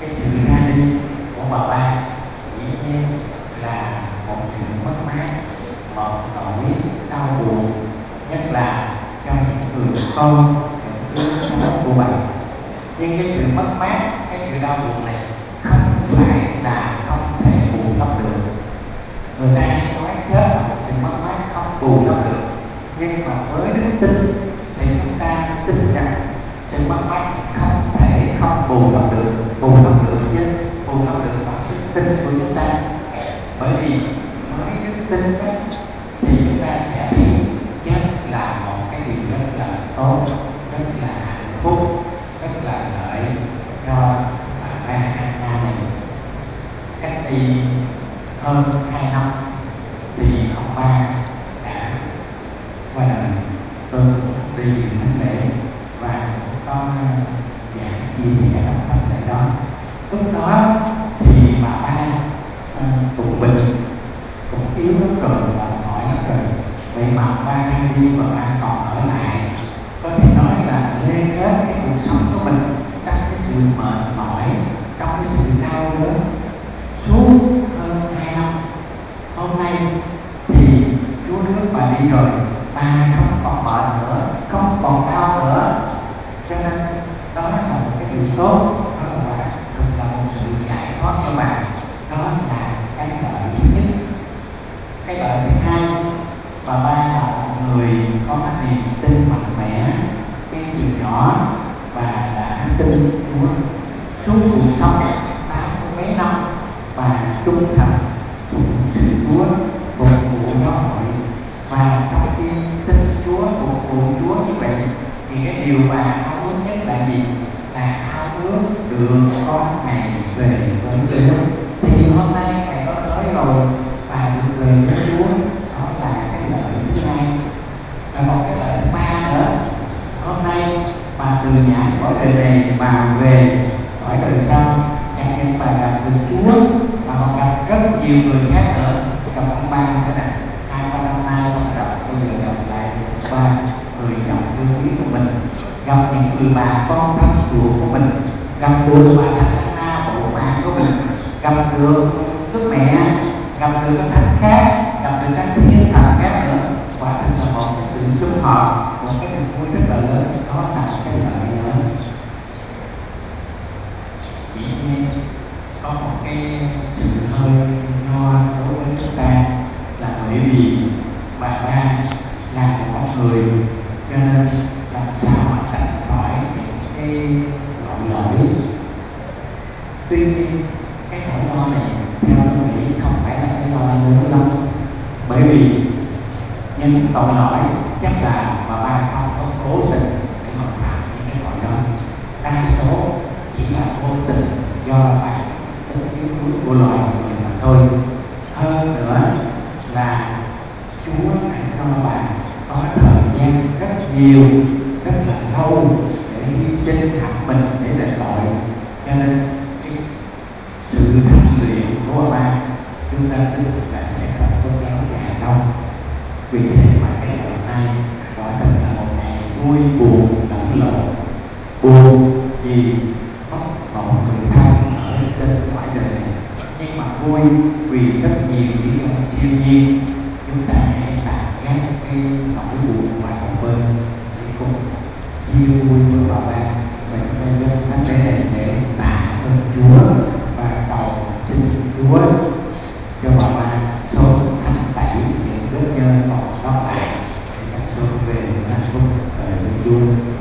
cái sự ra đi, của bà ba dĩ nhiên là một sự mất mát một nỗi đau buồn, nhất là trong những người con những đứa cháu của bạn nhưng cái sự mất mát, cái sự đau buồn này chúng ta. Bởi vì với đức tin đó, thì chúng ta sẽ thấy chết là một cái điều rất là tốt rất là hạnh phúc rất là lợi cho bà ba Anna này cách đi hơn hai năm thì ông ba đã qua đời. Tôi đi thánh lễ và có giảng chia sẻ trong thánh lễ đó. Lúc đó thì bà ba uh, cũng bệnh cũng yếu nó cần và hỏi nó cần vậy mà ba đang đi và ba còn ở lại, có thể nói là lên hết cái cuộc sống của mình trong cái sự mệt mỏi trong cái sự đau đớn, suốt hơn hai năm. Hôm nay thì chúa nước bà đi rồi ta không còn mệt nữa, không còn đau nữa. Cho nên đó là một cái điều tốt đó là bà cũng là một sự giải thoát cho bà đó là cái lợi thứ nhất cái lợi thứ hai bà ba là một người có niềm tin mạnh mẽ ngay từ nhỏ và đã tin Chúa suốt cuộc sống tám mươi mấy năm bà trung thành sự Chúa phục vụ giáo hội. Và trong khi tin Chúa phục vụ Chúa như vậy, thì cái điều mà ao ước nhất là gì? Là ao ước được con này về với Chúa thì hôm nay thầy có nói rồi bà được về với Chúa, đó là cái lợi thứ hai. Và một cái lợi thứ ba nữa, hôm nay bà từ nhà cõi đời này bà về cõi đời sau chẳng những bà gặp được Chúa con gặp rất nhiều người khác nữa gặp ông ba thế này. Hai ba năm nay không gặp bây giờ gặp lại ba, người gặp người quý của mình, gặp những người bà con thân ruột của mình, gặp được bà thánh na bộ bạn của mình, gặp được đức mẹ, gặp được các thánh khác, gặp được các thiên thần khác nữa quả thật là một cái sự sum họp một cái niềm vui rất là lớn đó là cái lợi nữa dĩ nhiên có một cái sự hơi lo đối với chúng ta là bởi vì bà ba là một con người cho nên làm sao mà tránh khỏi những cái tội lỗi. Tuy nhiên, cái nỗi lo này theo tôi nghĩ không phải là cái lo lớn lắm. Bởi vì những tội lỗi chắc là bà ba không có cố tình để mà phạm những cái tội đó đa số chỉ là vô tình do bản tính yếu đuối của loài người mà thôi hơn nữa là Chúa đã cho bà có thời gian rất nhiều, rất là lâu để hy sinh mình để đền tội. Cho nên cái sự thanh luyện của ba, chúng ta tin là sẽ không có kéo dài đâu. Vì thế mà cái ngày nay quả thật là một ngày vui buồn, lẫn lộn. Buồn vì mất một người thân ở trên ngoại đời nhưng mà vui vì rất nhiều lý do siêu nhiên. Những